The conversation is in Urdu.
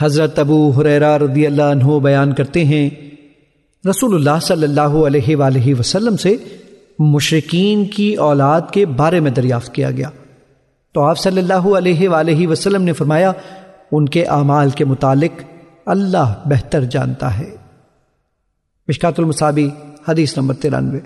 حضرت ابو حریرہ رضی اللہ عنہ بیان کرتے ہیں، رسول اللہ صلی اللہ علیہ وآلہ وسلم سے مشرقین کی اولاد کے بارے میں دریافت کیا گیا۔ تو آپ صلی اللہ علیہ وآلہ وسلم نے فرمایا، ان کے اعمال کے متعلق اللہ بہتر جانتا ہے۔ مشکات المصابی، حدیث نمبر ترانوے۔